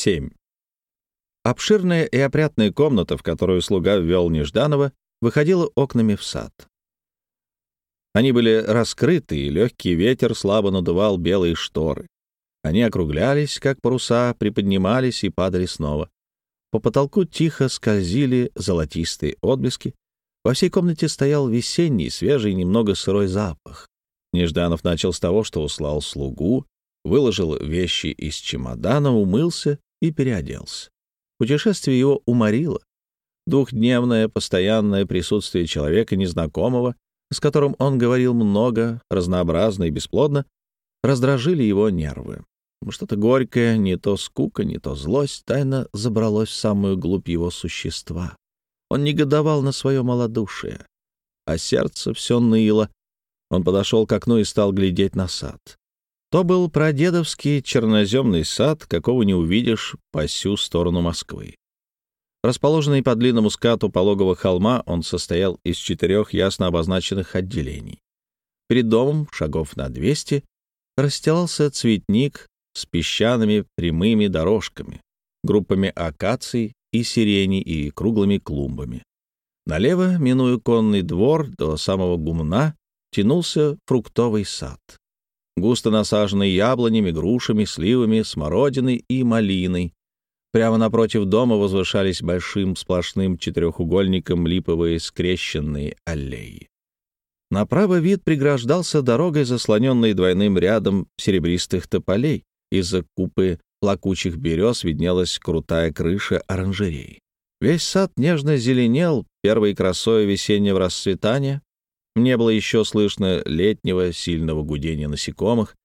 7. Обширная и опрятная комната, в которую слуга ввел Нежданова, выходила окнами в сад. Они были раскрыты, и легкий ветер слабо надувал белые шторы. Они округлялись, как паруса, приподнимались и падали снова. По потолку тихо скользили золотистые отблески. Во всей комнате стоял весенний, свежий, немного сырой запах. Нежданов начал с того, что услал слугу, выложил вещи из чемодана, умылся и переоделся. Путешествие его уморило. Двухдневное постоянное присутствие человека незнакомого, с которым он говорил много, разнообразно и бесплодно, раздражили его нервы. Что-то горькое, не то скука, не то злость, тайно забралось в самую глубь его существа. Он негодовал на свое малодушие, а сердце все ныло. Он подошел к окну и стал глядеть на сад. То был прадедовский черноземный сад, какого не увидишь по всю сторону Москвы. Расположенный по длинному скату пологого холма, он состоял из четырех ясно обозначенных отделений. Перед домом, шагов на 200, расстилался цветник с песчаными прямыми дорожками, группами акаций и сирени и круглыми клумбами. Налево, минуя конный двор до самого гумна, тянулся фруктовый сад, густо насаженный яблонями, грушами, сливами, смородиной и малиной. Прямо напротив дома возвышались большим сплошным четырехугольником липовые скрещенные аллеи. Направо вид преграждался дорогой, заслоненной двойным рядом серебристых тополей, из-за купы плакучих берез виднелась крутая крыша оранжерей. Весь сад нежно зеленел первой красой весеннего расцветания. Не было еще слышно летнего сильного гудения насекомых.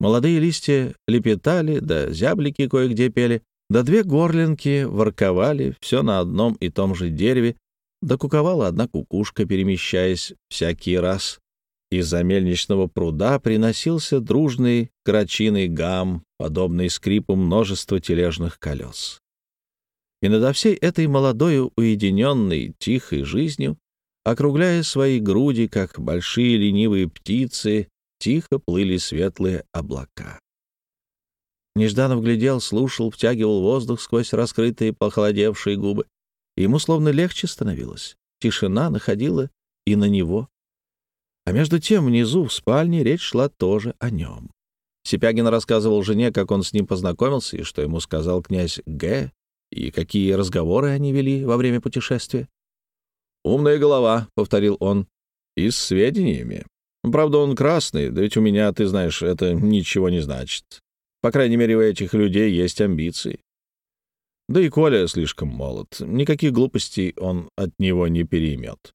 Молодые листья лепетали, да зяблики кое-где пели, да две горлинки ворковали, все на одном и том же дереве, да куковала одна кукушка, перемещаясь всякий раз. Из-за мельничного пруда приносился дружный крачиный гам, подобный скрипу множества тележных колес. И над всей этой молодой, уединенной, тихой жизнью, округляя свои груди, как большие ленивые птицы, тихо плыли светлые облака. Нежданов глядел, слушал, втягивал воздух сквозь раскрытые похолодевшие губы. Ему словно легче становилось. Тишина находила и на него. А между тем внизу, в спальне, речь шла тоже о нем. Сипягин рассказывал жене, как он с ним познакомился и что ему сказал князь Г. и какие разговоры они вели во время путешествия. «Умная голова», — повторил он, — «и с сведениями. Правда, он красный, да ведь у меня, ты знаешь, это ничего не значит. По крайней мере, у этих людей есть амбиции. Да и Коля слишком молод. Никаких глупостей он от него не переймет.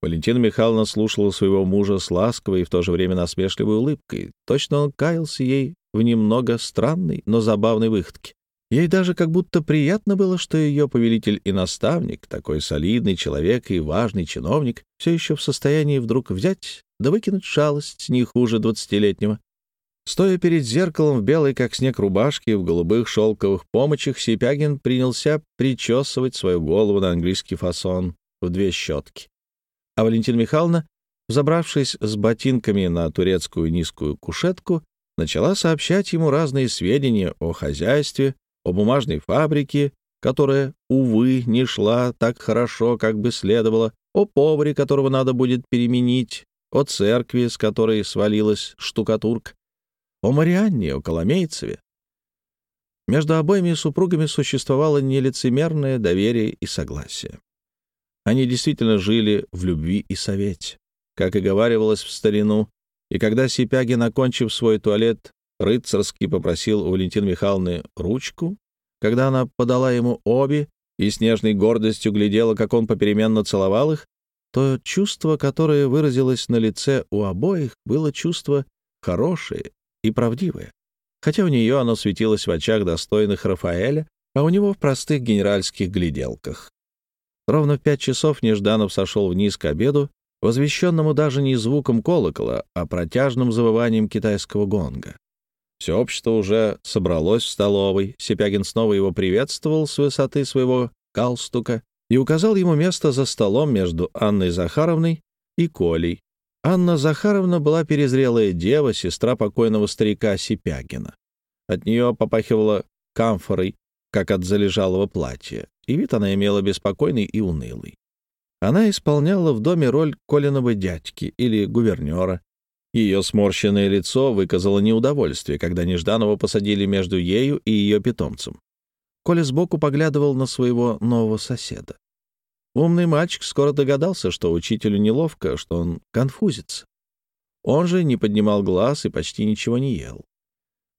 Валентина Михайловна слушала своего мужа с ласковой и в то же время насмешливой улыбкой. Точно он каялся ей в немного странной, но забавной выходке. Ей даже как будто приятно было, что ее повелитель и наставник, такой солидный человек и важный чиновник, все еще в состоянии вдруг взять да выкинуть шалость не хуже двадцатилетнего. Стоя перед зеркалом в белой, как снег, рубашке, в голубых шелковых помочах, Сипягин принялся причесывать свою голову на английский фасон в две щетки а Валентина Михайловна, забравшись с ботинками на турецкую низкую кушетку, начала сообщать ему разные сведения о хозяйстве, о бумажной фабрике, которая, увы, не шла так хорошо, как бы следовало, о поваре, которого надо будет переменить, о церкви, с которой свалилась штукатурка, о Марианне, о Коломейцеве. Между обоими супругами существовало нелицемерное доверие и согласие. Они действительно жили в любви и совете, как и говаривалось в старину, и когда Сипягин, окончив свой туалет, рыцарски попросил у Валентины Михайловны ручку, когда она подала ему обе и с нежной гордостью глядела, как он попеременно целовал их, то чувство, которое выразилось на лице у обоих, было чувство хорошее и правдивое. Хотя у нее оно светилось в очах достойных Рафаэля, а у него в простых генеральских гляделках. Ровно в пять часов Нежданов сошел вниз к обеду, возвещенному даже не звуком колокола, а протяжным завыванием китайского гонга. Все общество уже собралось в столовой. Сипягин снова его приветствовал с высоты своего галстука и указал ему место за столом между Анной Захаровной и Колей. Анна Захаровна была перезрелая дева, сестра покойного старика Сипягина. От нее попахивало камфорой, как от залежалого платья, и вид она имела беспокойный и унылый. Она исполняла в доме роль Колиного дядьки или гувернера. Ее сморщенное лицо выказало неудовольствие, когда Нежданова посадили между ею и ее питомцем. Коля сбоку поглядывал на своего нового соседа. Умный мальчик скоро догадался, что учителю неловко, что он конфузится. Он же не поднимал глаз и почти ничего не ел.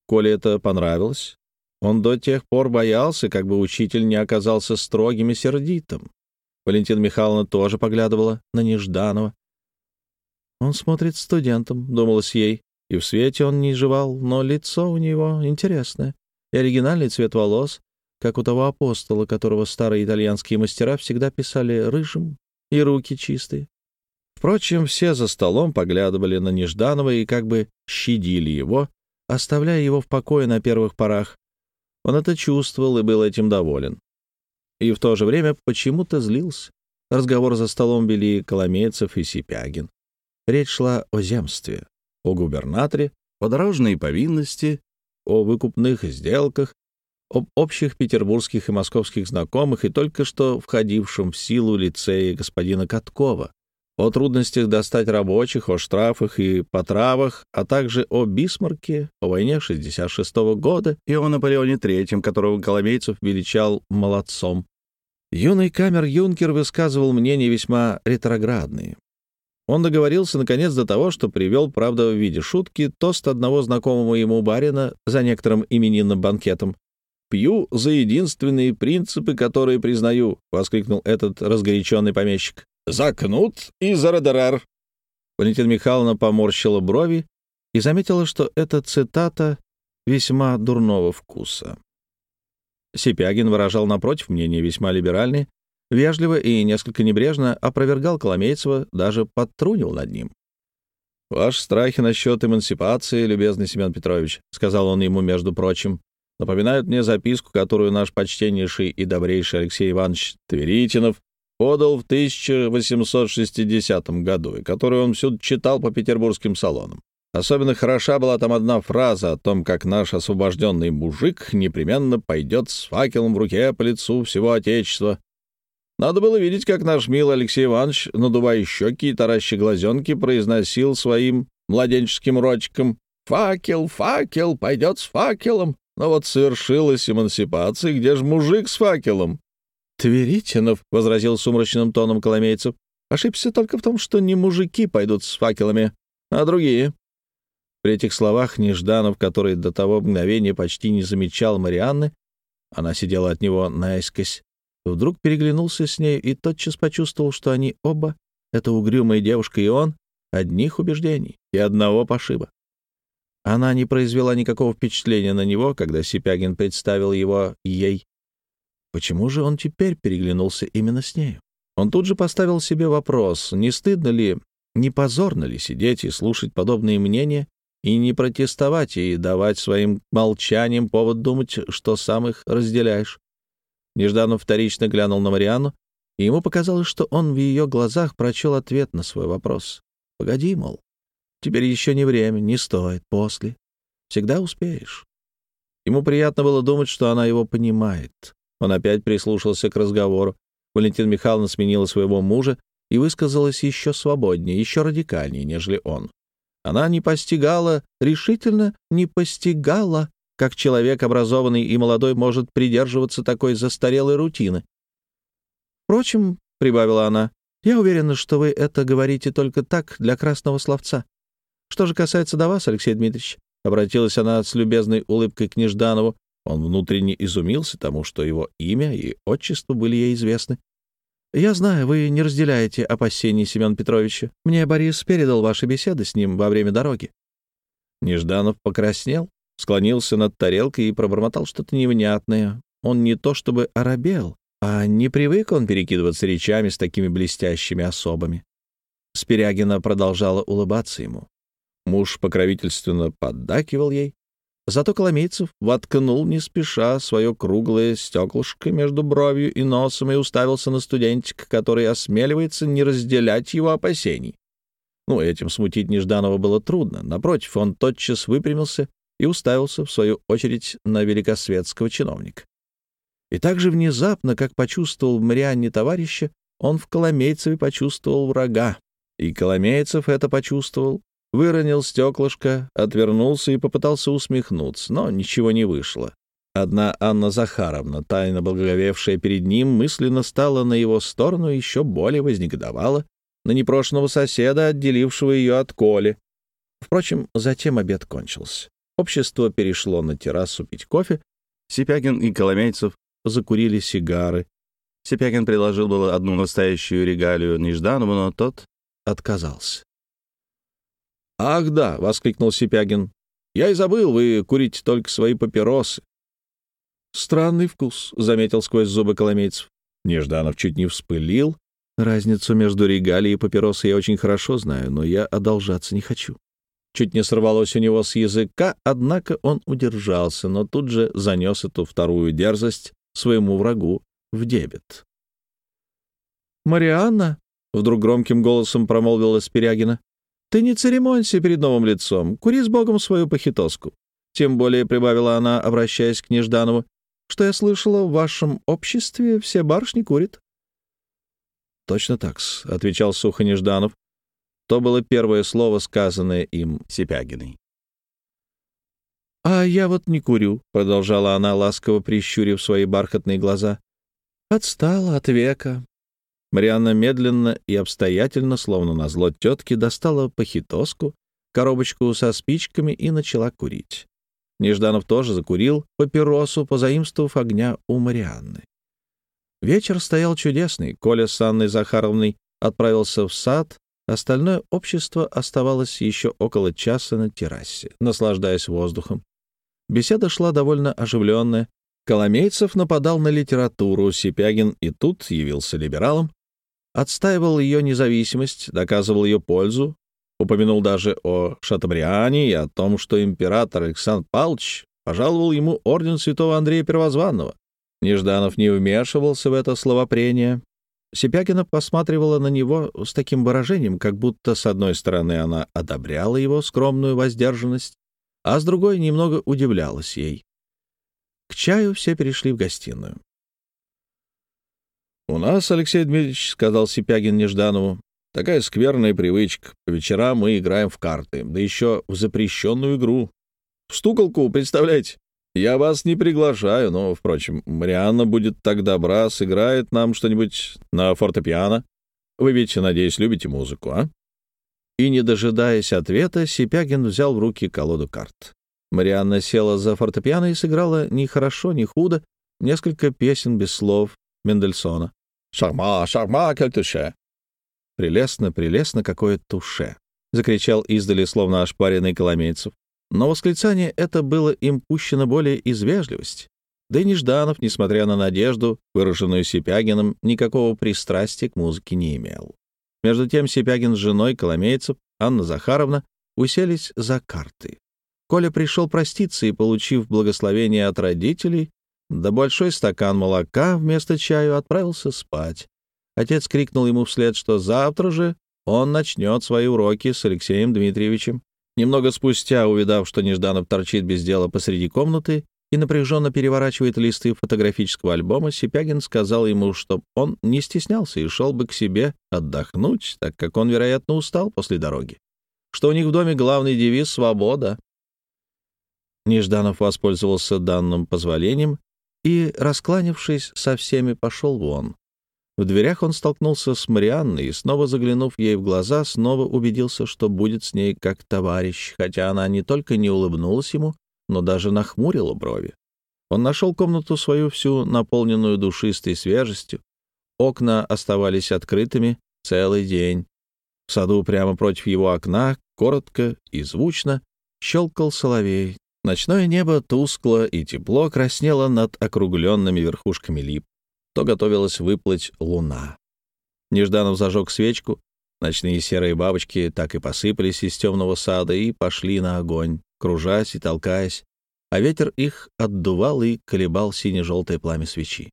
Коле это понравилось. Он до тех пор боялся, как бы учитель не оказался строгим и сердитым. Валентина Михайловна тоже поглядывала на Нежданова. «Он смотрит студентом», — думалось ей, и в свете он не жевал, но лицо у него интересное, и оригинальный цвет волос, как у того апостола, которого старые итальянские мастера всегда писали рыжим, и руки чистые. Впрочем, все за столом поглядывали на Нежданова и как бы щадили его, оставляя его в покое на первых порах. Он это чувствовал и был этим доволен. И в то же время почему-то злился. Разговор за столом вели Коломейцев и Сипягин. Речь шла о земстве, о губернаторе, о дорожной повинности, о выкупных сделках, об общих петербургских и московских знакомых и только что входившем в силу лицее господина Каткова, о трудностях достать рабочих, о штрафах и потравах, а также о Бисмарке, о войне 66 -го года и о Наполеоне III, которого Коломейцев величал молодцом. Юный камер-юнкер высказывал мнения весьма ретроградные. Он договорился, наконец, до того, что привел, правда, в виде шутки, тост одного знакомого ему барина за некоторым именинным банкетом. «Пью за единственные принципы, которые признаю», — воскликнул этот разгоряченный помещик. За кнут и за радарар. Валентина Михайловна поморщила брови и заметила, что эта цитата весьма дурного вкуса. Сипягин выражал напротив мнение весьма либеральное, вежливо и несколько небрежно опровергал Коломейцева, даже подтрунил над ним. «Ваши страхи насчет эмансипации, любезный Семен Петрович», — сказал он ему, между прочим, напоминают мне записку, которую наш почтеннейший и добрейший Алексей Иванович Тверитинов подал в 1860 году, и которую он всюду читал по петербургским салонам. Особенно хороша была там одна фраза о том, как наш освобожденный мужик непременно пойдет с факелом в руке по лицу всего Отечества. Надо было видеть, как наш милый Алексей Иванович, надувая щеки и таращи глазенки, произносил своим младенческим ротиком «Факел, факел, пойдет с факелом». Но вот совершилась эмансипация, где же мужик с факелом? Тверитинов, — возразил сумрачным тоном Коломейцев, — ошибся только в том, что не мужики пойдут с факелами, а другие. При этих словах Нежданов, который до того мгновения почти не замечал Марианны, она сидела от него наискось, вдруг переглянулся с ней и тотчас почувствовал, что они оба, эта угрюмая девушка и он, одних убеждений и одного пошиба. Она не произвела никакого впечатления на него, когда Сипягин представил его ей Почему же он теперь переглянулся именно с нею? Он тут же поставил себе вопрос, не стыдно ли, не позорно ли сидеть и слушать подобные мнения и не протестовать и давать своим молчанием повод думать, что сам их разделяешь. Нежданов вторично глянул на Марианну, и ему показалось, что он в ее глазах прочел ответ на свой вопрос. «Погоди, мол, теперь еще не время, не стоит, после. Всегда успеешь». Ему приятно было думать, что она его понимает. Он опять прислушался к разговору. Валентина Михайловна сменила своего мужа и высказалась еще свободнее, еще радикальнее, нежели он. Она не постигала, решительно не постигала, как человек образованный и молодой может придерживаться такой застарелой рутины. «Впрочем», — прибавила она, — «я уверена, что вы это говорите только так, для красного словца. Что же касается до вас, Алексей Дмитриевич», — обратилась она с любезной улыбкой к Нежданову, он внутренне изумился тому, что его имя и отчество были ей известны. «Я знаю, вы не разделяете опасений Семена Петровича. Мне Борис передал ваши беседы с ним во время дороги». Нежданов покраснел, склонился над тарелкой и пробормотал что-то невнятное. Он не то чтобы оробел, а не привык он перекидываться речами с такими блестящими особами. Спирягина продолжала улыбаться ему. Муж покровительственно поддакивал ей, Зато Коломейцев воткнул не спеша свое круглое стеклышко между бровью и носом и уставился на студентика, который осмеливается не разделять его опасений. Ну, этим смутить Нежданова было трудно. Напротив, он тотчас выпрямился и уставился, в свою очередь, на великосветского чиновника. И так же внезапно, как почувствовал в Марианне товарища, он в Коломейцеве почувствовал врага. И Коломейцев это почувствовал, выронил стеклышко, отвернулся и попытался усмехнуться, но ничего не вышло. Одна Анна Захаровна, тайно благоговевшая перед ним, мысленно стала на его сторону и еще более вознегодовала на непрошенного соседа, отделившего ее от Коли. Впрочем, затем обед кончился. Общество перешло на террасу пить кофе. Сипягин и Коломейцев закурили сигары. Сипягин предложил было одну настоящую регалию Нежданову, но тот отказался. «Ах да!» — воскликнул Сипягин. «Я и забыл, вы курите только свои папиросы». «Странный вкус», — заметил сквозь зубы Коломейцев. Нежданов чуть не вспылил. Разницу между регалией и папиросой я очень хорошо знаю, но я одолжаться не хочу. Чуть не сорвалось у него с языка, однако он удержался, но тут же занес эту вторую дерзость своему врагу в дебет. «Марианна», — вдруг громким голосом промолвила Спирягина, — «ты не церемонься перед новым лицом, кури с Богом свою похитоску». Тем более, — прибавила она, обращаясь к Нежданову, — что я слышала, в вашем обществе все барышни курят. «Точно так-с», — отвечал сухо Нежданов. То было первое слово, сказанное им Сипягиной. «А я вот не курю», — продолжала она, ласково прищурив свои бархатные глаза. «Отстала от века». Марианна медленно и обстоятельно, словно на зло тетки, достала похитоску, коробочку со спичками и начала курить. Нежданов тоже закурил папиросу, позаимствовав огня у Марианны. Вечер стоял чудесный. Коля с Анной Захаровной отправился в сад, остальное общество оставалось еще около часа на террасе, наслаждаясь воздухом. Беседа шла довольно оживленная. Коломейцев нападал на литературу, Сипягин и тут явился либералом, отстаивал ее независимость, доказывал ее пользу, упомянул даже о Шатабриане и о том, что император Александр Павлович пожаловал ему орден святого Андрея Первозванного. Нежданов не вмешивался в это словопрение. Сипягина посматривала на него с таким выражением, как будто, с одной стороны, она одобряла его скромную воздержанность, а с другой немного удивлялась ей. К чаю все перешли в гостиную. «У нас, Алексей Дмитриевич, — сказал Сипягин Нежданову, — такая скверная привычка. По вечерам мы играем в карты, да еще в запрещенную игру. В стуколку, представляете? Я вас не приглашаю, но, впрочем, Марианна будет так добра, сыграет нам что-нибудь на фортепиано. Вы ведь, надеюсь, любите музыку, а?» И, не дожидаясь ответа, Сипягин взял в руки колоду карт. Марианна села за фортепиано и сыграла ни хорошо, ни худо несколько песен без слов Мендельсона. «Шарма, шарма, кель туше!» «Прелестно, прелестно, какое туше!» — закричал издали, словно ошпаренный Коломейцев. Но восклицание это было им пущено более из вежливости. Да и Нежданов, несмотря на надежду, выраженную Сипягиным, никакого пристрастия к музыке не имел. Между тем Сипягин с женой Коломейцев, Анна Захаровна, уселись за карты. Коля пришел проститься и, получив благословение от родителей, да большой стакан молока вместо чаю отправился спать. Отец крикнул ему вслед, что завтра же он начнет свои уроки с Алексеем Дмитриевичем. Немного спустя, увидав, что Нежданов торчит без дела посреди комнаты, и напряженно переворачивает листы фотографического альбома, Сипягин сказал ему, что он не стеснялся и шел бы к себе отдохнуть, так как он, вероятно, устал после дороги, что у них в доме главный девиз «Свобода». Нежданов воспользовался данным позволением и, раскланившись со всеми, пошел вон. В дверях он столкнулся с Марианной и, снова заглянув ей в глаза, снова убедился, что будет с ней как товарищ, хотя она не только не улыбнулась ему, но даже нахмурила брови. Он нашел комнату свою всю наполненную душистой свежестью. Окна оставались открытыми целый день. В саду прямо против его окна, коротко и звучно, щелкал соловей. Ночное небо тускло и тепло краснело над округленными верхушками лип. То готовилась выплыть луна. Нежданов зажег свечку. Ночные серые бабочки так и посыпались из темного сада и пошли на огонь кружась и толкаясь, а ветер их отдувал и колебал сине-желтое пламя свечи.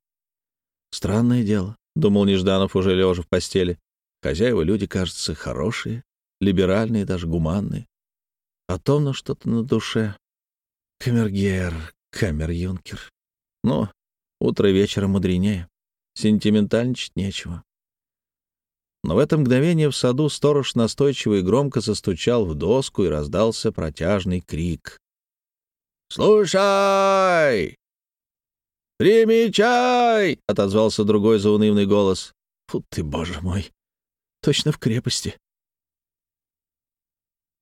«Странное дело», — думал Нежданов, уже лежа в постели. «Хозяева люди, кажется, хорошие, либеральные, даже гуманные. А томно что-то на душе. Камергер, камер-юнкер. Ну, утро вечера мудренее. Сентиментальничать нечего. Но в это мгновение в саду сторож настойчиво и громко застучал в доску, и раздался протяжный крик. «Слушай! Примечай!» — отозвался другой заунывный голос. «Фу ты, боже мой! Точно в крепости!»